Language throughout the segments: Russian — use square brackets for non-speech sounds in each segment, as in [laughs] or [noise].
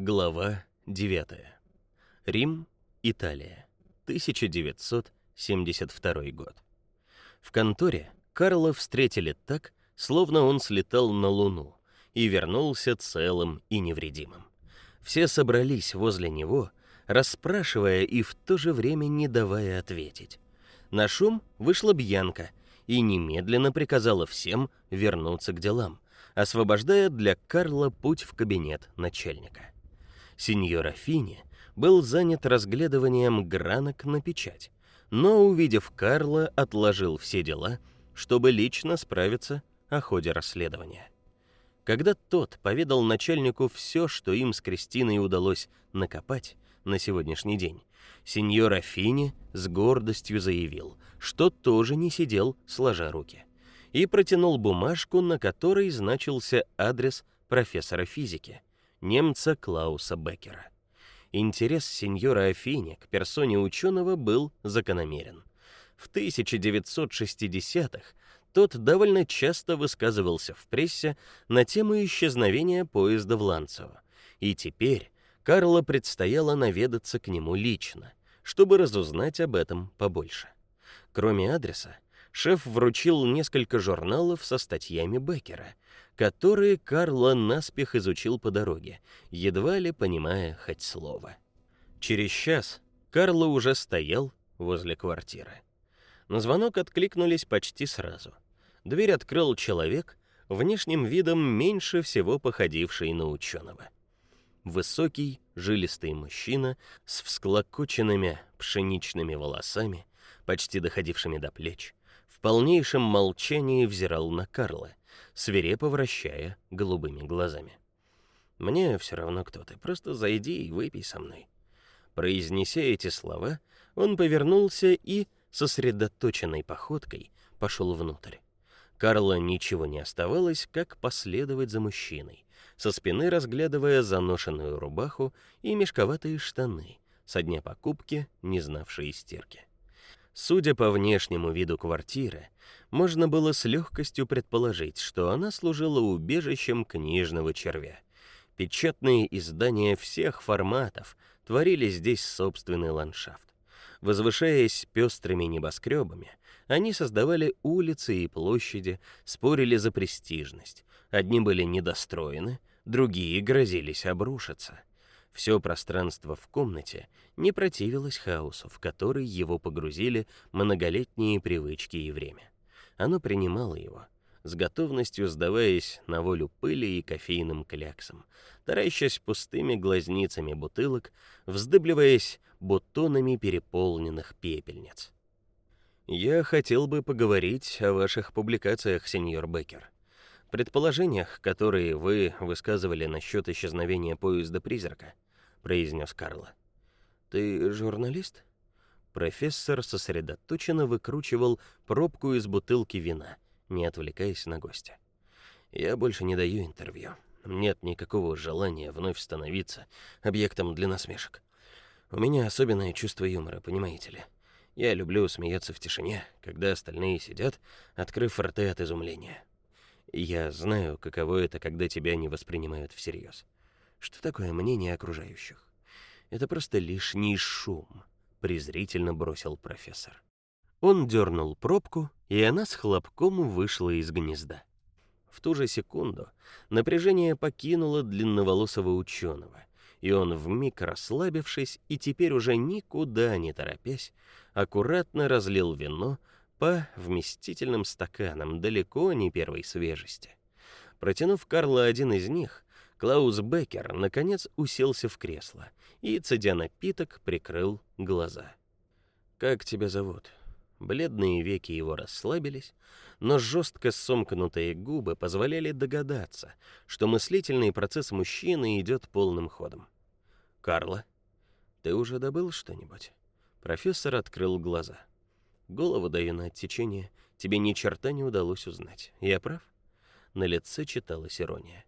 Глава 9. Рим, Италия. 1972 год. В конторе Карла встретили так, словно он слетал на Луну и вернулся целым и невредимым. Все собрались возле него, расспрашивая и в то же время не давая ответить. На шум вышла Бьянка и немедленно приказала всем вернуться к делам, освобождая для Карла путь в кабинет начальника. Сеньор Фини был занят разглядыванием гранок на печать, но, увидев Карла, отложил все дела, чтобы лично справиться о ходе расследования. Когда тот поведал начальнику все, что им с Кристиной удалось накопать на сегодняшний день, сеньор Афини с гордостью заявил, что тоже не сидел сложа руки, и протянул бумажку, на которой значился адрес профессора физики, немца Клауса Беккера. Интерес сеньора Афини к персоне ученого был закономерен. В 1960-х тот довольно часто высказывался в прессе на тему исчезновения поезда в Ланцево, и теперь Карло предстояло наведаться к нему лично, чтобы разузнать об этом побольше. Кроме адреса, шеф вручил несколько журналов со статьями Беккера, которые Карло наспех изучил по дороге, едва ли понимая хоть слово. Через час Карло уже стоял возле квартиры. На звонок откликнулись почти сразу. Дверь открыл человек, внешним видом меньше всего походивший на ученого. Высокий, жилистый мужчина с всклокоченными пшеничными волосами, почти доходившими до плеч, в полнейшем молчании взирал на Карла, свирепо вращая голубыми глазами. Мне все равно кто ты, просто зайди и выпей со мной. Произнеся эти слова, он повернулся и сосредоточенной походкой пошел внутрь. Карла ничего не оставалось, как последовать за мужчиной, со спины разглядывая заношенную рубаху и мешковатые штаны, со дня покупки, не знавшие стирки. Судя по внешнему виду квартиры, можно было с легкостью предположить, что она служила убежищем книжного червя. Печатные издания всех форматов творили здесь собственный ландшафт. Возвышаясь пестрыми небоскребами, они создавали улицы и площади, спорили за престижность. Одни были недостроены, другие грозились обрушиться. Все пространство в комнате не противилось хаосу, в который его погрузили многолетние привычки и время. Оно принимало его, с готовностью сдаваясь на волю пыли и кофейным кляксам, таращась пустыми глазницами бутылок, вздыбливаясь бутонами переполненных пепельниц. Я хотел бы поговорить о ваших публикациях, сеньор Беккер. Предположениях, которые вы высказывали насчет исчезновения поезда-призрака, произнес Карло. Ты журналист? Профессор сосредоточенно выкручивал пробку из бутылки вина не отвлекаясь на гостя. Я больше не даю интервью. Нет никакого желания вновь становиться объектом для насмешек. У меня особенное чувство юмора, понимаете ли. Я люблю смеяться в тишине, когда остальные сидят, открыв рты от изумления. Я знаю, каково это, когда тебя не воспринимают всерьез. Что такое мнение окружающих? Это просто лишний шум, презрительно бросил профессор. Он дернул пробку, и она с хлопком вышла из гнезда. В ту же секунду напряжение покинуло длинноволосого ученого, и он вмиг расслабившись и теперь уже никуда не торопясь, аккуратно разлил вино по вместительным стаканам далеко не первой свежести. Протянув Карлу один из них, Клаус Беккер наконец уселся в кресло и, цедя напиток, прикрыл глаза. Как тебя зовут? Бледные веки его расслабились, но жестко сомкнутые губы позволяли догадаться, что мыслительный процесс мужчины идет полным ходом. Карла, ты уже добыл что-нибудь? Профессор открыл глаза. Голову даю на отсечение, тебе ни черта не удалось узнать. Я прав? На лице читалась ирония.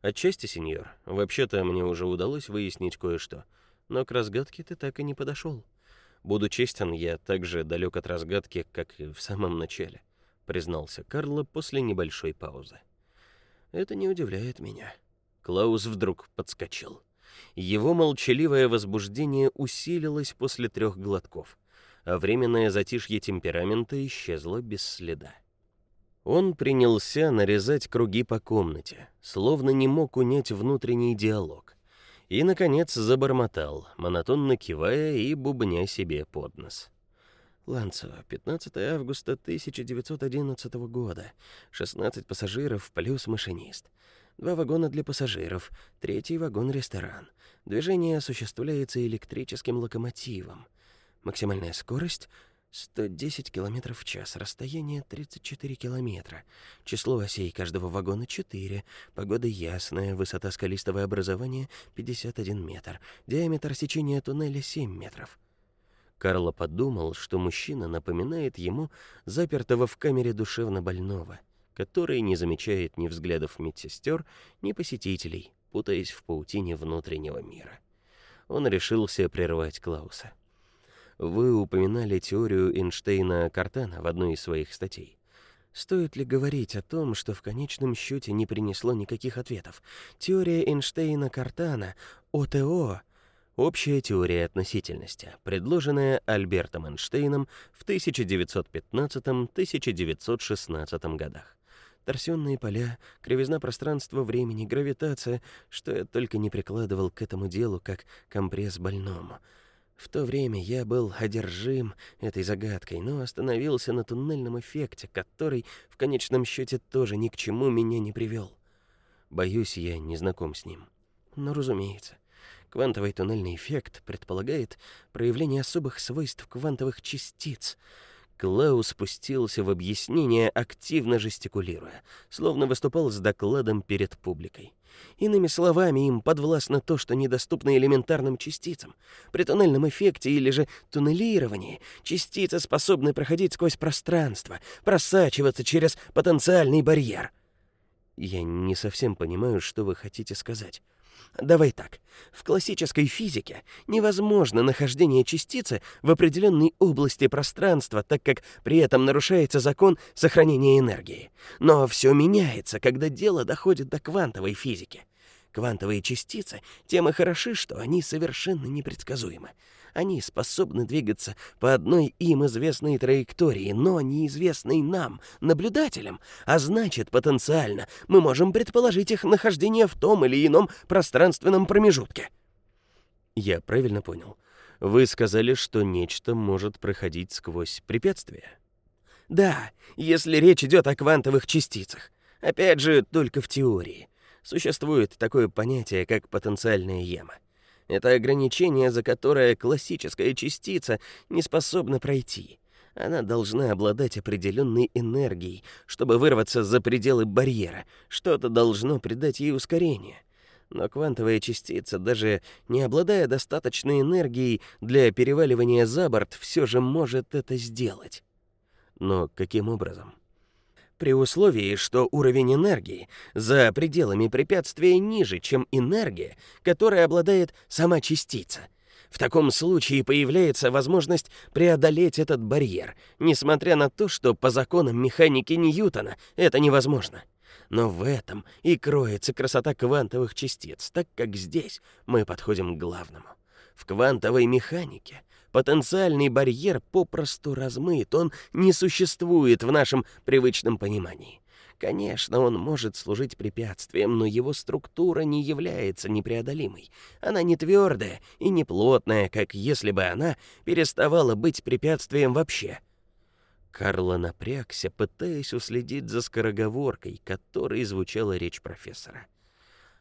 Отчасти, сеньор. Вообще-то мне уже удалось выяснить кое-что, но к разгадке ты так и не подошел. Буду честен, я так же далек от разгадки, как и в самом начале, признался Карло после небольшой паузы. Это не удивляет меня. Клаус вдруг подскочил. Его молчаливое возбуждение усилилось после трех глотков, а временное затишье темперамента исчезло без следа. Он принялся нарезать круги по комнате, словно не мог унять внутренний диалог. И наконец забормотал, монотонно кивая и бубня себе под нос. Ланцево, 15 августа 1911 года. 16 пассажиров плюс машинист. Два вагона для пассажиров, третий вагон-ресторан. Движение осуществляется электрическим локомотивом. Максимальная скорость 110 км в час, расстояние 34 километра. Число осей каждого вагона 4, погода ясная, высота скалистого образования 51 метр, диаметр сечения туннеля 7 метров. Карло подумал, что мужчина напоминает ему запертого в камере душевно больного, который не замечает ни взглядов медсестер, ни посетителей, путаясь в паутине внутреннего мира. Он решился прервать Клауса. Вы упоминали теорию Эйнштейна-Картана в одной из своих статей. Стоит ли говорить о том, что в конечном счете не принесло никаких ответов? Теория Эйнштейна-Картана, ОТО, Общая теория относительности, предложенная Альбертом Эйнштейном в 1915-1916 годах. Торсионные поля, кривизна пространства-времени, гравитация, что я только не прикладывал к этому делу как компресс больному. В то время я был одержим этой загадкой, но остановился на туннельном эффекте, который в конечном счете тоже ни к чему меня не привел. Боюсь, я не знаком с ним. Но, разумеется, Квантовый туннельный эффект предполагает проявление особых свойств квантовых частиц. Клаус спустился в объяснение, активно жестикулируя, словно выступал с докладом перед публикой. Иными словами, им подвластно то, что недоступно элементарным частицам. При туннельном эффекте или же туннелировании частицы способны проходить сквозь пространство, просачиваться через потенциальный барьер. Я не совсем понимаю, что вы хотите сказать. Давай так. В классической физике невозможно нахождение частицы в определенной области пространства, так как при этом нарушается закон сохранения энергии. Но все меняется, когда дело доходит до квантовой физики. Квантовые частицы тем и хороши, что они совершенно непредсказуемы. Они способны двигаться по одной им известной траектории, но неизвестной нам, наблюдателям, а значит, потенциально мы можем предположить их нахождение в том или ином пространственном промежутке. Я правильно понял. Вы сказали, что нечто может проходить сквозь препятствия. Да, если речь идет о квантовых частицах. Опять же, только в теории. Существует такое понятие, как потенциальная яма. Это ограничение, за которое классическая частица не способна пройти. Она должна обладать определенной энергией, чтобы вырваться за пределы барьера. Что-то должно придать ей ускорение. Но квантовая частица, даже не обладая достаточной энергией для переваливания за борт, все же может это сделать. Но каким образом? При условии, что уровень энергии за пределами препятствия ниже, чем энергия, которой обладает сама частица. В таком случае появляется возможность преодолеть этот барьер, несмотря на то, что по законам механики Ньютона это невозможно. Но в этом и кроется красота квантовых частиц, так как здесь мы подходим к главному. В квантовой механике Потенциальный барьер попросту размыт, он не существует в нашем привычном понимании. Конечно, он может служить препятствием, но его структура не является непреодолимой. Она не твердая и не плотная, как если бы она переставала быть препятствием вообще. Карло напрягся, пытаясь уследить за скороговоркой, которой звучала речь профессора.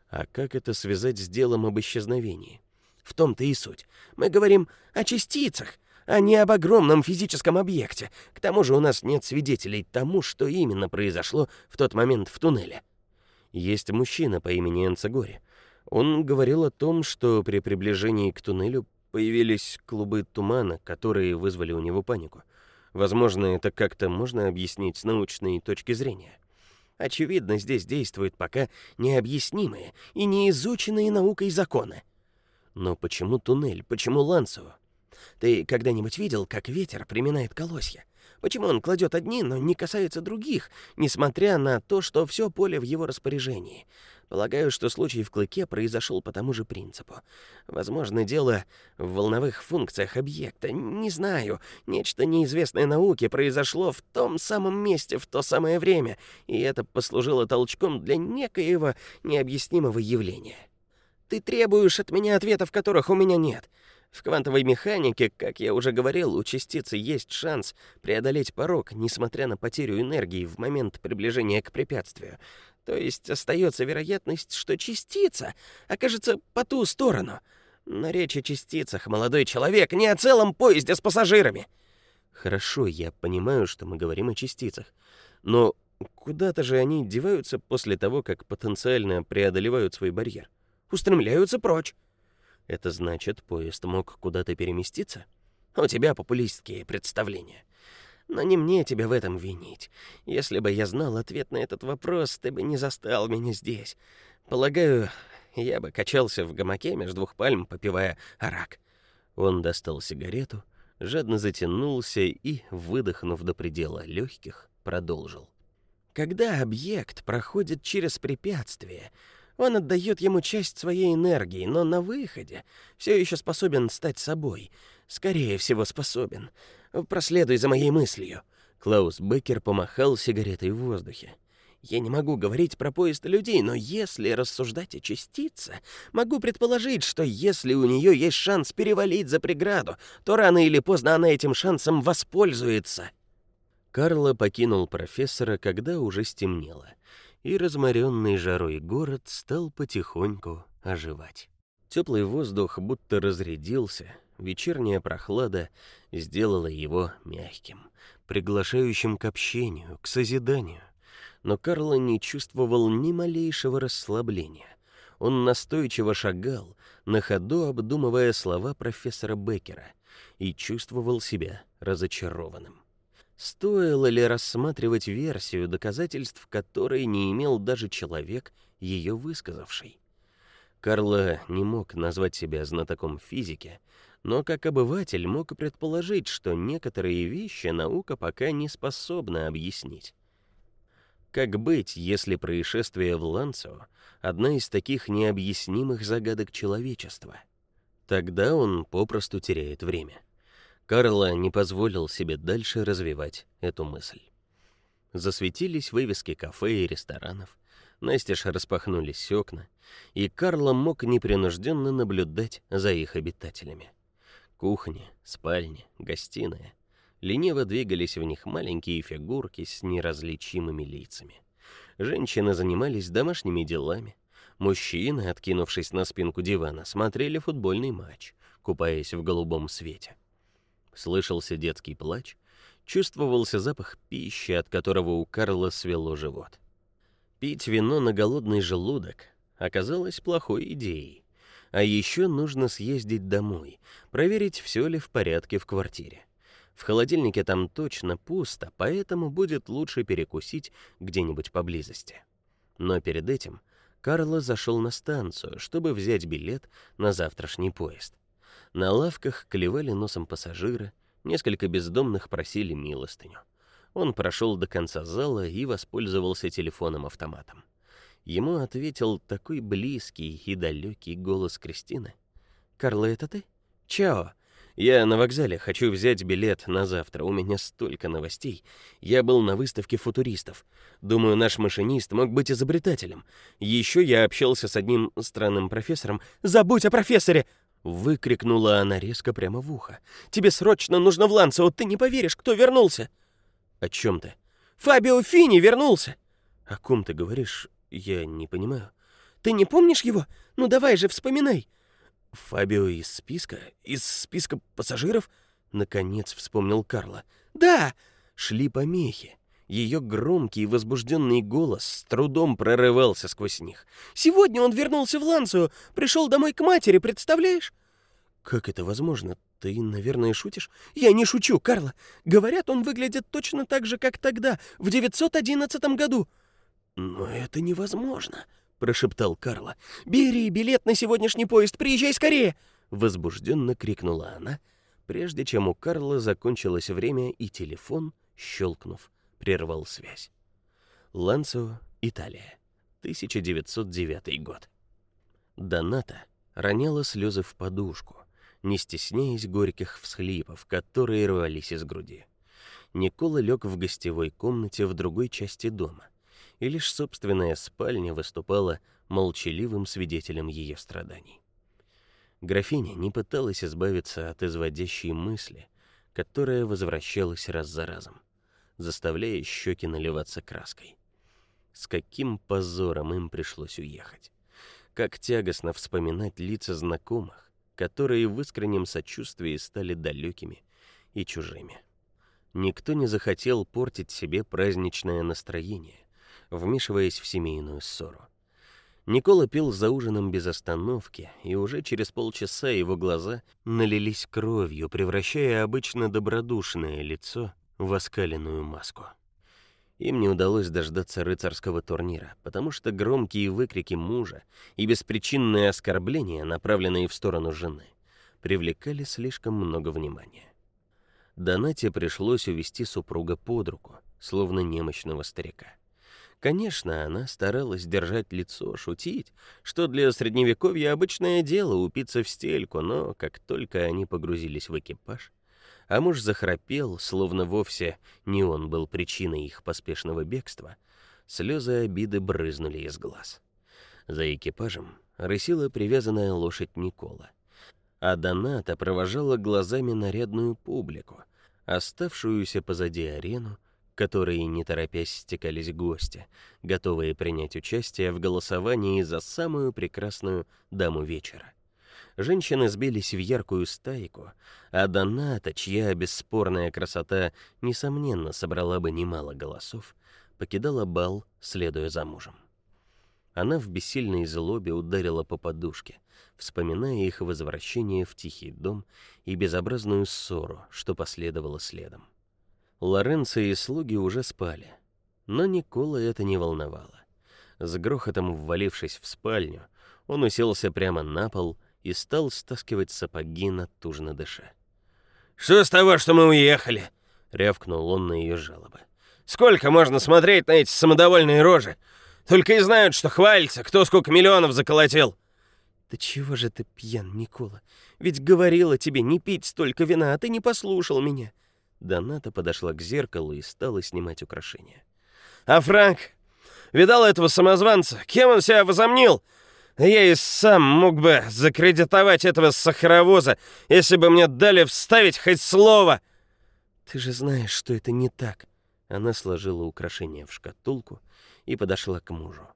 А как это связать с делом об исчезновении? В том-то и суть. Мы говорим о частицах, а не об огромном физическом объекте. К тому же у нас нет свидетелей тому, что именно произошло в тот момент в туннеле. Есть мужчина по имени Энцегори. Он говорил о том, что при приближении к туннелю появились клубы тумана, которые вызвали у него панику. Возможно, это как-то можно объяснить с научной точки зрения. Очевидно, здесь действуют пока необъяснимые и неизученные наукой законы. Но почему туннель? Почему Ланцево? Ты когда-нибудь видел, как ветер приминает колосья? Почему он кладет одни, но не касается других, несмотря на то, что все поле в его распоряжении? Полагаю, что случай в клыке произошел по тому же принципу. Возможно, дело в волновых функциях объекта. Не знаю. Нечто неизвестное науке произошло в том самом месте в то самое время, и это послужило толчком для некоего необъяснимого явления. Ты требуешь от меня ответов, которых у меня нет. В квантовой механике, как я уже говорил, у частицы есть шанс преодолеть порог, несмотря на потерю энергии в момент приближения к препятствию. То есть остается вероятность, что частица окажется по ту сторону. Но речь о частицах, молодой человек, не о целом поезде с пассажирами. Хорошо, я понимаю, что мы говорим о частицах. Но куда-то же они деваются после того, как потенциально преодолевают свой барьер. Устремляются прочь. Это значит, поезд мог куда-то переместиться? У тебя популистские представления. Но не мне тебя в этом винить. Если бы я знал ответ на этот вопрос, ты бы не застал меня здесь. Полагаю, я бы качался в гамаке между двух пальм, попивая арак. Он достал сигарету, жадно затянулся и, выдохнув до предела легких, продолжил. Когда объект проходит через препятствие, он отдает ему часть своей энергии, но на выходе все еще способен стать собой. Скорее всего, способен. Проследуй за моей мыслью. Клаус Беккер помахал сигаретой в воздухе. Я не могу говорить про поезд людей, но если рассуждать о частице, могу предположить, что если у нее есть шанс перевалить за преграду, то рано или поздно она этим шансом воспользуется. Карло покинул профессора, когда уже стемнело, и разморенный жарой город стал потихоньку оживать. Теплый воздух будто разрядился, вечерняя прохлада сделала его мягким, приглашающим к общению, к созиданию. Но Карло не чувствовал ни малейшего расслабления. Он настойчиво шагал, на ходу обдумывая слова профессора Беккера, и чувствовал себя разочарованным. Стоило ли рассматривать версию, доказательств которой не имел даже человек, ее высказавший? Карло не мог назвать себя знатоком физики, но как обыватель мог предположить, что некоторые вещи наука пока не способна объяснить. Как быть, если происшествие в Ланцо одна из таких необъяснимых загадок человечества? Тогда он попросту теряет время. Карло не позволил себе дальше развивать эту мысль. Засветились вывески кафе и ресторанов, настежь распахнулись окна, и Карло мог непринужденно наблюдать за их обитателями. Кухня, спальня, гостиная. Лениво двигались в них маленькие фигурки с неразличимыми лицами. Женщины занимались домашними делами. Мужчины, откинувшись на спинку дивана, смотрели футбольный матч, купаясь в голубом свете. Слышался детский плач, чувствовался запах пищи, от которого у Карла свело живот. Пить вино на голодный желудок оказалось плохой идеей. А еще нужно съездить домой, проверить, все ли в порядке в квартире. В холодильнике там точно пусто, поэтому будет лучше перекусить где-нибудь поблизости. Но перед этим Карло зашел на станцию, чтобы взять билет на завтрашний поезд. На лавках клевали носом пассажиры, несколько бездомных просили милостыню. Он прошел до конца зала и воспользовался телефоном-автоматом. Ему ответил такой близкий и далекий голос Кристины. «Карла, это ты? Чао. Я на вокзале, хочу взять билет на завтра. У меня столько новостей. Я был на выставке футуристов. Думаю, наш машинист мог быть изобретателем. Еще я общался с одним странным профессором. Забудь о профессоре!» Выкрикнула она резко прямо в ухо. «Тебе срочно нужно в Ланцео, ты не поверишь, кто вернулся!» «О чем ты?» «Фабио Фини вернулся!» «О ком ты говоришь? Я не понимаю. Ты не помнишь его? Ну давай же, вспоминай. Фабио из списка? Из списка пассажиров? Наконец вспомнил Карла. Да, шли помехи. Ее громкий и возбужденный голос с трудом прорывался сквозь них. Сегодня он вернулся в Ланцию, пришел домой к матери, представляешь? Как это возможно? Ты, наверное, шутишь? Я не шучу, Карла. Говорят, он выглядит точно так же, как тогда, в 911 году. «Но это невозможно», — прошептал Карла. «Бери билет на сегодняшний поезд, приезжай скорее!» Возбужденно крикнула она, прежде чем у Карла закончилось время и телефон, щелкнув, прервал связь. Ланцо, Италия, 1909 год. Доната роняла слезы в подушку, не стесняясь горьких всхлипов, которые рвались из груди. Никола лег в гостевой комнате в другой части дома, и лишь собственная спальня выступала молчаливым свидетелем ее страданий. Графиня не пыталась избавиться от изводящей мысли, которая возвращалась раз за разом, заставляя щеки наливаться краской. С каким позором им пришлось уехать. Как тягостно вспоминать лица знакомых, которые в искреннем сочувствии стали далекими и чужими. Никто не захотел портить себе праздничное настроение, вмешиваясь в семейную ссору. Никола пил за ужином без остановки, и уже через полчаса его глаза налились кровью, превращая обычно добродушное лицо в оскаленную маску. Им не удалось дождаться рыцарского турнира, потому что громкие выкрики мужа и беспричинные оскорбления, направленные в сторону жены, привлекали слишком много внимания. Донате пришлось увести супруга под руку, словно немощного старика. Конечно, она старалась держать лицо, шутить, что для средневековья обычное дело упиться в стельку, но как только они погрузились в экипаж, а муж захрапел, словно вовсе не он был причиной их поспешного бегства. Слезы обиды брызнули из глаз. За экипажем рысила привязанная лошадь Никола, а Доната провожала глазами нарядную публику, оставшуюся позади арену, которой не торопясь стекались гости, готовые принять участие в голосовании за самую прекрасную даму вечера. Женщины сбились в яркую стайку, а Доната, чья бесспорная красота несомненно собрала бы немало голосов, покидала бал, следуя за мужем. Она в бессильной злобе ударила по подушке, вспоминая их возвращение в тихий дом и безобразную ссору, что последовало следом. Лоренцо и слуги уже спали, но Никола это не волновало. С грохотом ввалившись в спальню, он уселся прямо на пол и стал стаскивать сапоги, натужно дыша. «Что с того, что мы уехали?» — рявкнул он на ее жалобы. «Сколько можно смотреть на эти самодовольные рожи? Только и знают, что хвалится, кто сколько миллионов заколотил!» «Да чего же ты пьян, Никола? Ведь говорила тебе не пить столько вина, а ты не послушал меня!» Доната подошла к зеркалу и стала снимать украшения. «А Франк? Видал этого самозванца? Кем он себя возомнил? Я и сам мог бы закредитовать этого сахаровоза, если бы мне дали вставить хоть слово. Ты же знаешь, что это не так. Она сложила украшение в шкатулку и подошла к мужу.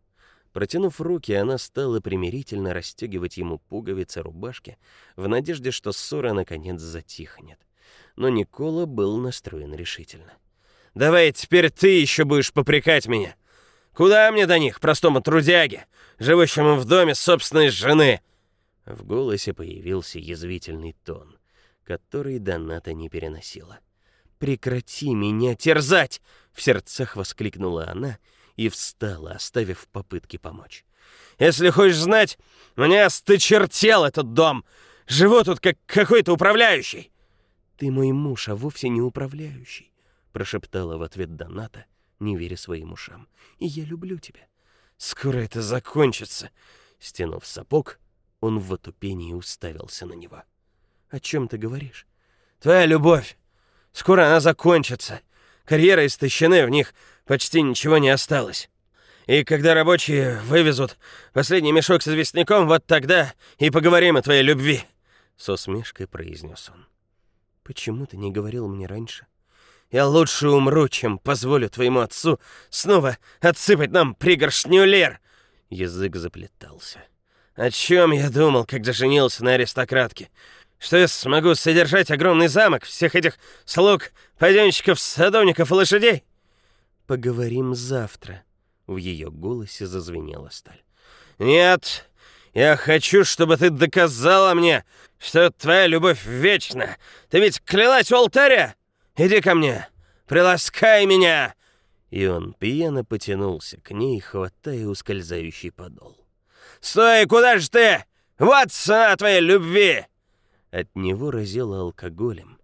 Протянув руки, она стала примирительно расстегивать ему пуговицы рубашки в надежде, что ссора наконец затихнет. Но Никола был настроен решительно. «Давай теперь ты еще будешь попрекать меня. Куда мне до них, простому трудяге, живущему в доме собственной жены?» В голосе появился язвительный тон, который Доната не переносила. «Прекрати меня терзать!» — в сердцах воскликнула она и встала, оставив попытки помочь. «Если хочешь знать, мне осточертел этот дом. Живу тут как какой-то управляющий». «Ты мой муж, а вовсе не управляющий», — прошептала в ответ Доната, не веря своим ушам. «И я люблю тебя». «Скоро это закончится». Стянув сапог, он в отупении уставился на него. «О чем ты говоришь?» «Твоя любовь. Скоро она закончится. Карьеры истощены, в них почти ничего не осталось. И когда рабочие вывезут последний мешок с известняком, вот тогда и поговорим о твоей любви», — с усмешкой произнес он. «Почему ты не говорил мне раньше?» Я лучше умру, чем позволю твоему отцу снова отсыпать нам пригоршню лер. Язык заплетался. О чем я думал, когда женился на аристократке? Что я смогу содержать огромный замок, всех этих слуг, паденщиков, садовников и лошадей? Поговорим завтра. В ее голосе зазвенела сталь. Нет, я хочу, чтобы ты доказала мне, что твоя любовь вечна. Ты ведь клялась у алтаря. Иди ко мне! Приласкай меня!» И он пьяно потянулся к ней, хватая ускользающий подол. «Стой! Куда же ты? Вот цена твоей любви!» От него разело алкоголем,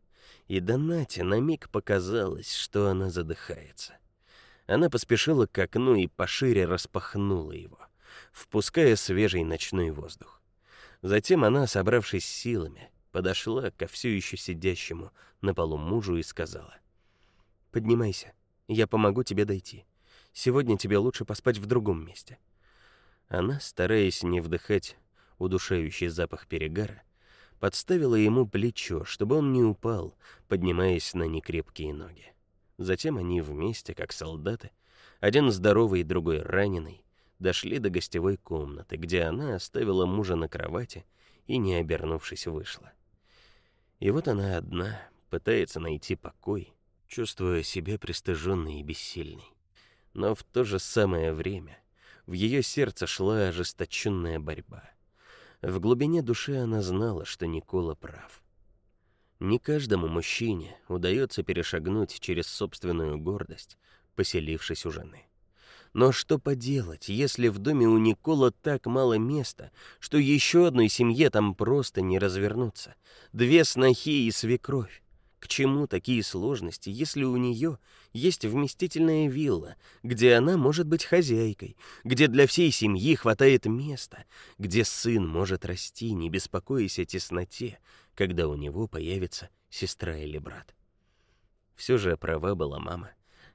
и Донате на миг показалось, что она задыхается. Она поспешила к окну и пошире распахнула его, впуская свежий ночной воздух. Затем она, собравшись силами, подошла ко все еще сидящему на полу мужу и сказала: "Поднимайся, я помогу тебе дойти. Сегодня тебе лучше поспать в другом месте". Она, стараясь не вдыхать удушающий запах перегара, подставила ему плечо, чтобы он не упал, поднимаясь на некрепкие ноги. Затем они вместе, как солдаты, один здоровый, другой раненый, дошли до гостевой комнаты, где она оставила мужа на кровати и, не обернувшись, вышла. И вот она одна, пытается найти покой, чувствуя себя пристыженной и бессильной. Но в то же самое время в ее сердце шла ожесточенная борьба. В глубине души она знала, что Никола прав. Не каждому мужчине удается перешагнуть через собственную гордость, поселившись у жены. Но что поделать, если в доме у Никола так мало места, что еще одной семье там просто не развернуться? Две снохи и свекровь. К чему такие сложности, если у нее есть вместительная вилла, где она может быть хозяйкой, где для всей семьи хватает места, где сын может расти, не беспокоясь о тесноте, когда у него появится сестра или брат? Все же права была мама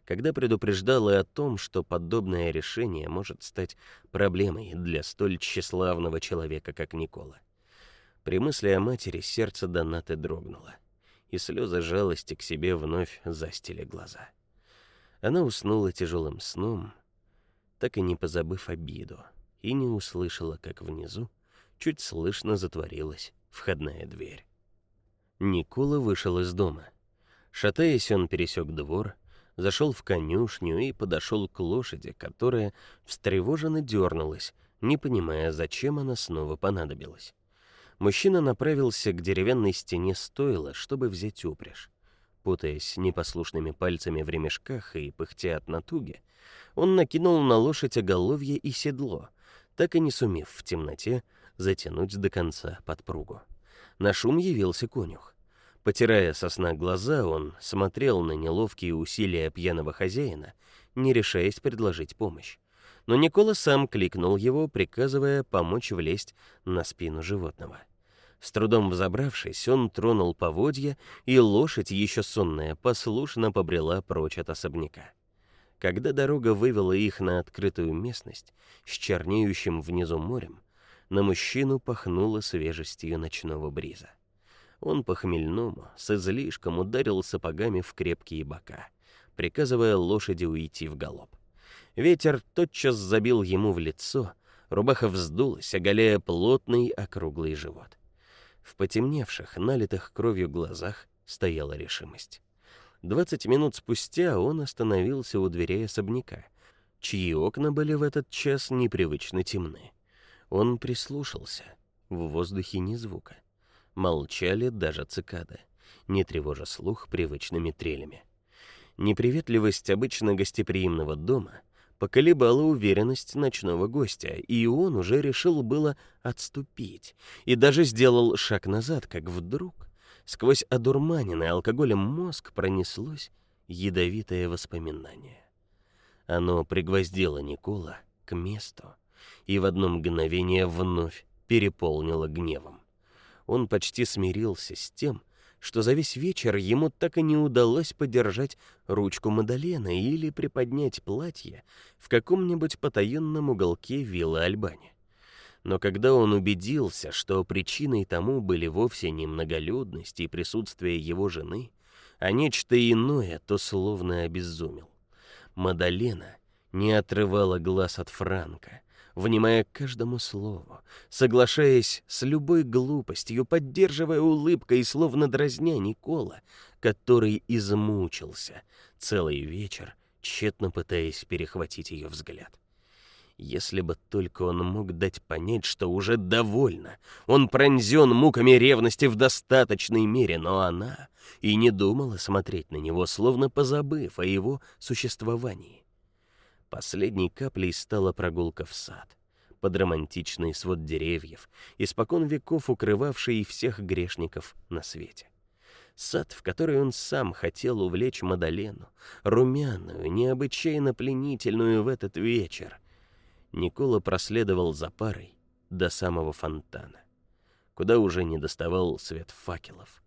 когда предупреждала о том, что подобное решение может стать проблемой для столь тщеславного человека, как Никола. При мысли о матери сердце Донаты дрогнуло, и слезы жалости к себе вновь застили глаза. Она уснула тяжелым сном, так и не позабыв обиду, и не услышала, как внизу чуть слышно затворилась входная дверь. Никола вышел из дома. Шатаясь, он пересек двор, зашел в конюшню и подошел к лошади, которая встревоженно дернулась, не понимая, зачем она снова понадобилась. Мужчина направился к деревянной стене стойла, чтобы взять упряжь. Путаясь непослушными пальцами в ремешках и пыхтя от натуги, он накинул на лошадь оголовье и седло, так и не сумев в темноте затянуть до конца подпругу. На шум явился конюх. Потирая со сна глаза, он смотрел на неловкие усилия пьяного хозяина, не решаясь предложить помощь. Но Никола сам кликнул его, приказывая помочь влезть на спину животного. С трудом взобравшись, он тронул поводья, и лошадь, еще сонная, послушно побрела прочь от особняка. Когда дорога вывела их на открытую местность с чернеющим внизу морем, на мужчину пахнуло свежестью ночного бриза. Он по-хмельному, с излишком ударил сапогами в крепкие бока, приказывая лошади уйти в галоп. Ветер тотчас забил ему в лицо, рубаха вздулась, оголяя плотный округлый живот. В потемневших, налитых кровью глазах стояла решимость. Двадцать минут спустя он остановился у дверей особняка, чьи окна были в этот час непривычно темны. Он прислушался. В воздухе ни звука. Молчали даже цикады, не тревожа слух привычными трелями. Неприветливость обычно гостеприимного дома поколебала уверенность ночного гостя, и он уже решил было отступить и даже сделал шаг назад, как вдруг сквозь одурманенный алкоголем мозг пронеслось ядовитое воспоминание. Оно пригвоздило Никола к месту и в одно мгновение вновь переполнило гневом он почти смирился с тем, что за весь вечер ему так и не удалось подержать ручку Мадалена или приподнять платье в каком-нибудь потаенном уголке виллы Альбани. Но когда он убедился, что причиной тому были вовсе не многолюдность и присутствие его жены, а нечто иное, то словно обезумел. Мадалена не отрывала глаз от Франка, внимая каждому слову, соглашаясь с любой глупостью, поддерживая улыбкой и словно дразня Никола, который измучился целый вечер, тщетно пытаясь перехватить ее взгляд. Если бы только он мог дать понять, что уже довольно, он пронзен муками ревности в достаточной мере, но она и не думала смотреть на него, словно позабыв о его существовании. Последней каплей стала прогулка в сад, под романтичный свод деревьев, испокон веков укрывавший всех грешников на свете. Сад, в который он сам хотел увлечь Мадалену, румяную, необычайно пленительную в этот вечер. Никола проследовал за парой до самого фонтана, куда уже не доставал свет факелов.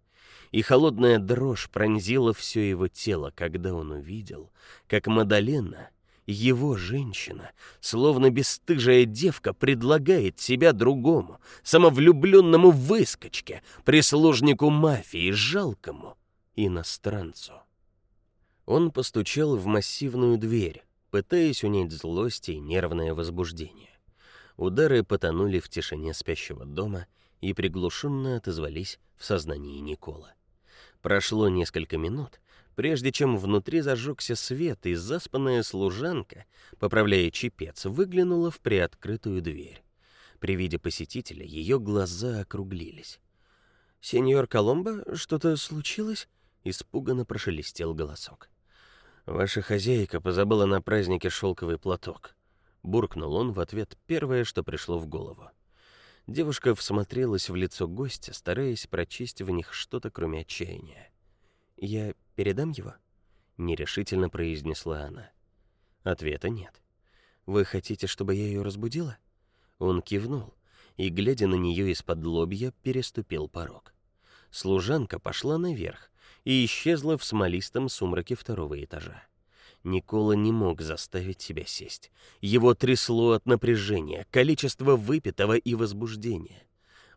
И холодная дрожь пронзила все его тело, когда он увидел, как Мадалена его женщина, словно бесстыжая девка, предлагает себя другому, самовлюбленному выскочке, прислужнику мафии, жалкому иностранцу. Он постучал в массивную дверь, пытаясь унять злость и нервное возбуждение. Удары потонули в тишине спящего дома и приглушенно отозвались в сознании Никола. Прошло несколько минут, Прежде чем внутри зажегся свет, и заспанная служанка, поправляя чепец, выглянула в приоткрытую дверь. При виде посетителя ее глаза округлились. «Сеньор Коломбо, что-то случилось?» — испуганно прошелестел голосок. «Ваша хозяйка позабыла на празднике шелковый платок», — буркнул он в ответ первое, что пришло в голову. Девушка всмотрелась в лицо гостя, стараясь прочесть в них что-то, кроме отчаяния. «Я передам его?» — нерешительно произнесла она. Ответа нет. «Вы хотите, чтобы я ее разбудила?» Он кивнул и, глядя на нее из-под лобья, переступил порог. Служанка пошла наверх и исчезла в смолистом сумраке второго этажа. Никола не мог заставить себя сесть. Его трясло от напряжения, количества выпитого и возбуждения.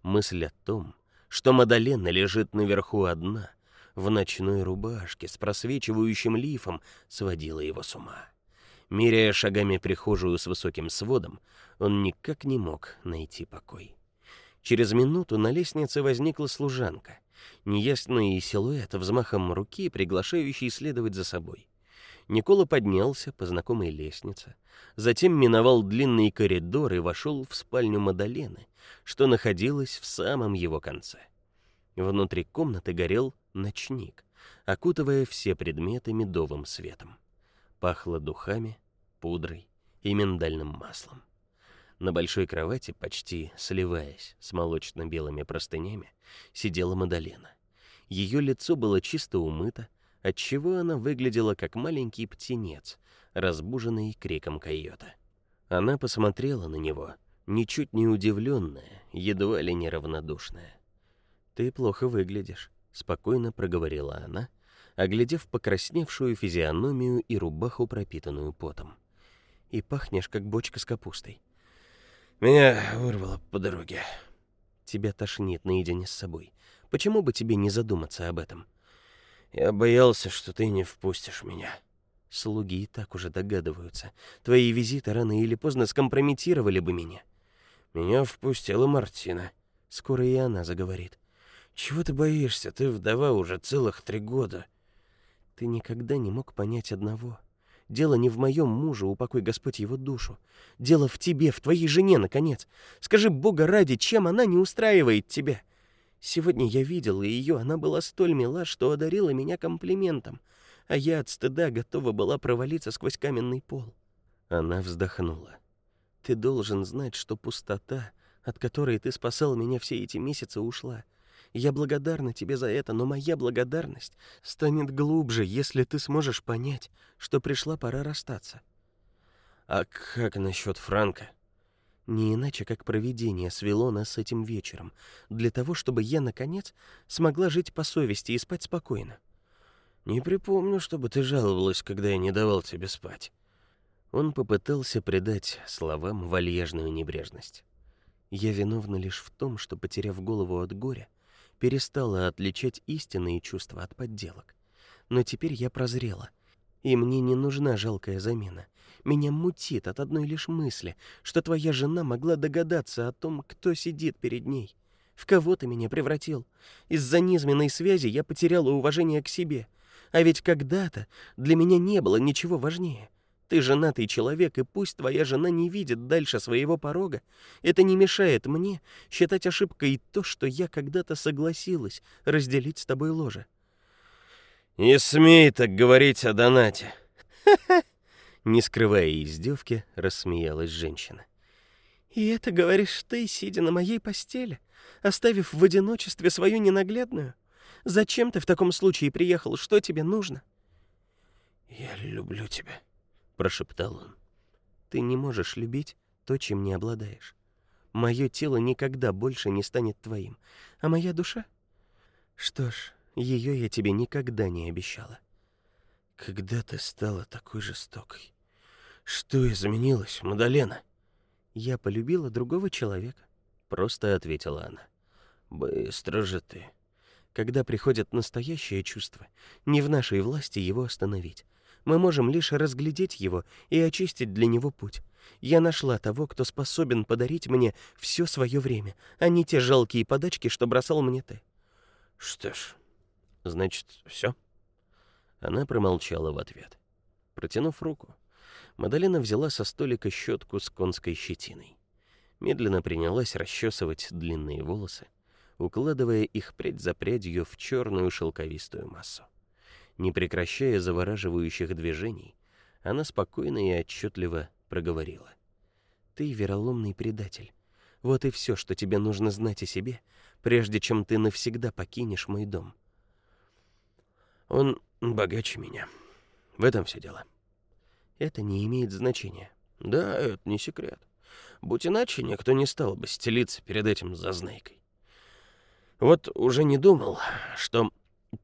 Мысль о том, что Мадалена лежит наверху одна — в ночной рубашке с просвечивающим лифом сводила его с ума. Меряя шагами прихожую с высоким сводом, он никак не мог найти покой. Через минуту на лестнице возникла служанка, неясный силуэт взмахом руки, приглашающий следовать за собой. Никола поднялся по знакомой лестнице, затем миновал длинный коридор и вошел в спальню Мадалены, что находилась в самом его конце. Внутри комнаты горел ночник, окутывая все предметы медовым светом. Пахло духами, пудрой и миндальным маслом. На большой кровати, почти сливаясь с молочно-белыми простынями, сидела Мадалена. Ее лицо было чисто умыто, отчего она выглядела как маленький птенец, разбуженный криком койота. Она посмотрела на него, ничуть не удивленная, едва ли не равнодушная. Ты плохо выглядишь, спокойно проговорила она, оглядев покрасневшую физиономию и рубаху, пропитанную потом. И пахнешь как бочка с капустой. Меня вырвало по дороге. Тебя тошнит наедине с собой. Почему бы тебе не задуматься об этом? Я боялся, что ты не впустишь меня. Слуги и так уже догадываются. Твои визиты рано или поздно скомпрометировали бы меня. Меня впустила Мартина. Скоро и она заговорит. Чего ты боишься? Ты вдова уже целых три года. Ты никогда не мог понять одного. Дело не в моем муже, упокой Господь его душу. Дело в тебе, в твоей жене, наконец. Скажи Бога ради, чем она не устраивает тебя? Сегодня я видел ее, она была столь мила, что одарила меня комплиментом, а я от стыда готова была провалиться сквозь каменный пол. Она вздохнула. Ты должен знать, что пустота, от которой ты спасал меня все эти месяцы, ушла. Я благодарна тебе за это, но моя благодарность станет глубже, если ты сможешь понять, что пришла пора расстаться. А как насчет Франка? Не иначе, как провидение свело нас с этим вечером, для того, чтобы я наконец смогла жить по совести и спать спокойно. Не припомню, чтобы ты жаловалась, когда я не давал тебе спать. Он попытался придать словам вальяжную небрежность. Я виновна лишь в том, что, потеряв голову от горя, перестала отличать истинные чувства от подделок. Но теперь я прозрела, и мне не нужна жалкая замена. Меня мутит от одной лишь мысли, что твоя жена могла догадаться о том, кто сидит перед ней. В кого ты меня превратил? Из-за низменной связи я потеряла уважение к себе. А ведь когда-то для меня не было ничего важнее. Ты женатый человек, и пусть твоя жена не видит дальше своего порога, это не мешает мне считать ошибкой то, что я когда-то согласилась разделить с тобой ложе. Не смей так говорить о Донате. [laughs] Не скрывая издевки, рассмеялась женщина. И это говоришь ты, сидя на моей постели, оставив в одиночестве свою ненаглядную? Зачем ты в таком случае приехал? Что тебе нужно? Я люблю тебя, прошептал он. Ты не можешь любить то, чем не обладаешь. Мое тело никогда больше не станет твоим, а моя душа? Что ж, ее я тебе никогда не обещала. Когда ты стала такой жестокой? Что изменилось, Мадалена? Я полюбила другого человека, просто ответила она. Быстро же ты. Когда приходит настоящее чувство, не в нашей власти его остановить. Мы можем лишь разглядеть его и очистить для него путь. Я нашла того, кто способен подарить мне все свое время, а не те жалкие подачки, что бросал мне ты. Что ж, значит, все. Она промолчала в ответ. Протянув руку, Мадалена взяла со столика щетку с конской щетиной. Медленно принялась расчесывать длинные волосы, укладывая их прядь за прядью в черную шелковистую массу. Не прекращая завораживающих движений, она спокойно и отчетливо проговорила: "Ты вероломный предатель. Вот и все, что тебе нужно знать о себе, прежде чем ты навсегда покинешь мой дом". Он богаче меня. В этом все дело. Это не имеет значения. Да, это не секрет. Будь иначе, никто не стал бы стелиться перед этим зазнайкой. Вот уже не думал, что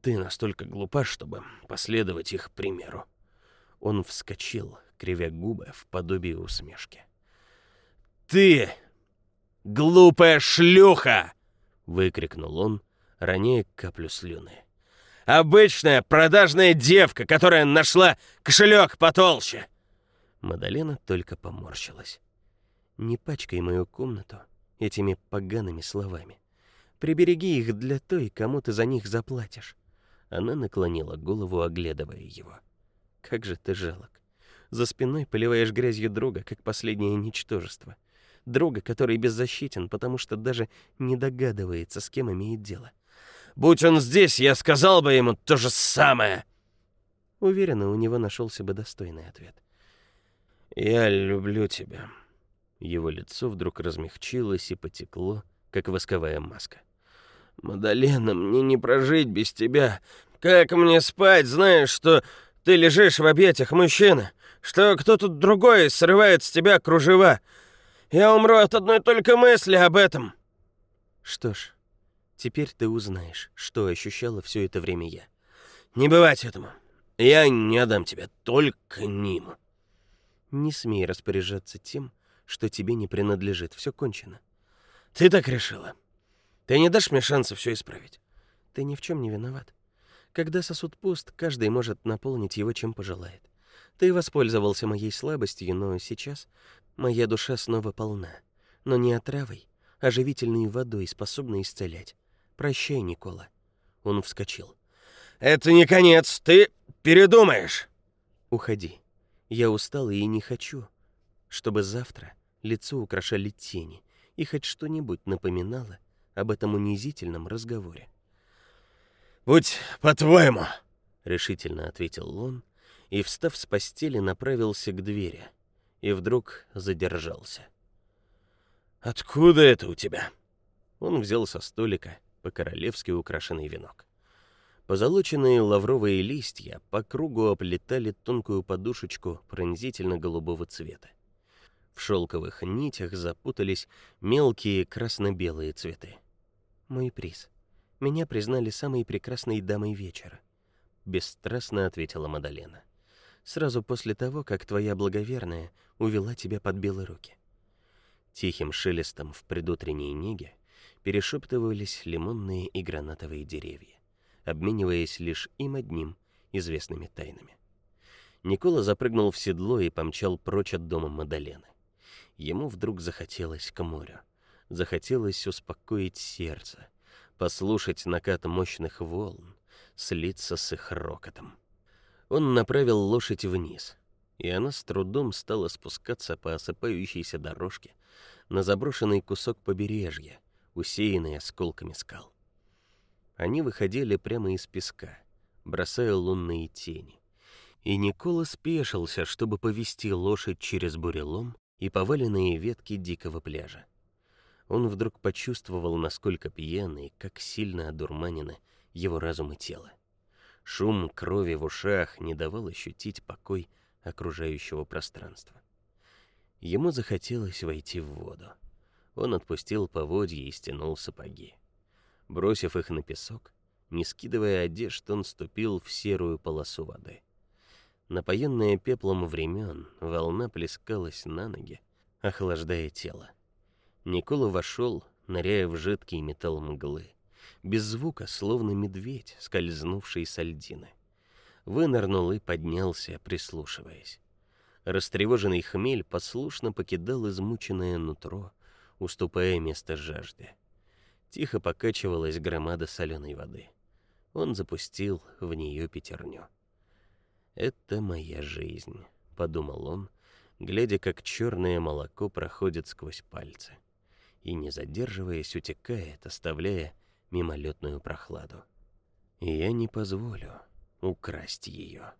ты настолько глупа, чтобы последовать их примеру. Он вскочил, кривя губы в подобии усмешки. Ты глупая шлюха, выкрикнул он, роняя каплю слюны. Обычная продажная девка, которая нашла кошелек потолще. Мадалена только поморщилась. Не пачкай мою комнату этими погаными словами. Прибереги их для той, кому ты за них заплатишь. Она наклонила голову, оглядывая его. Как же ты жалок. За спиной поливаешь грязью друга, как последнее ничтожество. Друга, который беззащитен, потому что даже не догадывается, с кем имеет дело. Будь он здесь, я сказал бы ему то же самое. Уверена, у него нашелся бы достойный ответ. Я люблю тебя. Его лицо вдруг размягчилось и потекло, как восковая маска. Мадалена, мне не прожить без тебя. Как мне спать, знаешь, что ты лежишь в объятиях мужчины, что кто-то другой срывает с тебя кружева? Я умру от одной только мысли об этом. Что ж, Теперь ты узнаешь, что ощущала все это время я. Не бывать этому. Я не отдам тебя только ним. Не смей распоряжаться тем, что тебе не принадлежит. Все кончено. Ты так решила. Ты не дашь мне шанса все исправить. Ты ни в чем не виноват. Когда сосуд пуст, каждый может наполнить его чем пожелает. Ты воспользовался моей слабостью, но сейчас моя душа снова полна, но не отравой, а живительной водой, способной исцелять. Прощай, Никола. Он вскочил. Это не конец, ты передумаешь. Уходи. Я устал и не хочу, чтобы завтра лицо украшали тени и хоть что-нибудь напоминало об этом унизительном разговоре. Будь по-твоему, решительно ответил он и, встав с постели, направился к двери и вдруг задержался. Откуда это у тебя? Он взял со столика по-королевски украшенный венок. Позолоченные лавровые листья по кругу оплетали тонкую подушечку пронзительно-голубого цвета. В шелковых нитях запутались мелкие красно-белые цветы. Мой приз. Меня признали самой прекрасной дамой вечера, бесстрастно ответила Мадалена. Сразу после того, как твоя благоверная увела тебя под белые руки. Тихим шелестом в предутренней неге перешептывались лимонные и гранатовые деревья, обмениваясь лишь им одним известными тайнами. Никола запрыгнул в седло и помчал прочь от дома Мадалены. Ему вдруг захотелось к морю, захотелось успокоить сердце, послушать накат мощных волн, слиться с их рокотом. Он направил лошадь вниз, и она с трудом стала спускаться по осыпающейся дорожке на заброшенный кусок побережья, усеянный осколками скал. Они выходили прямо из песка, бросая лунные тени. И Никола спешился, чтобы повести лошадь через бурелом и поваленные ветки дикого пляжа. Он вдруг почувствовал, насколько пьяны как сильно одурманены его разум и тело. Шум крови в ушах не давал ощутить покой окружающего пространства. Ему захотелось войти в воду. Он отпустил поводья и стянул сапоги. Бросив их на песок, не скидывая одежд, он ступил в серую полосу воды. Напоенная пеплом времен, волна плескалась на ноги, охлаждая тело. Никола вошел, ныряя в жидкий металл мглы, без звука, словно медведь, скользнувший с льдины. Вынырнул и поднялся, прислушиваясь. Растревоженный хмель послушно покидал измученное нутро, уступая место жажде. Тихо покачивалась громада соленой воды. Он запустил в нее пятерню. Это моя жизнь, подумал он, глядя, как черное молоко проходит сквозь пальцы и не задерживаясь утекает, оставляя мимолетную прохладу. Я не позволю украсть ее.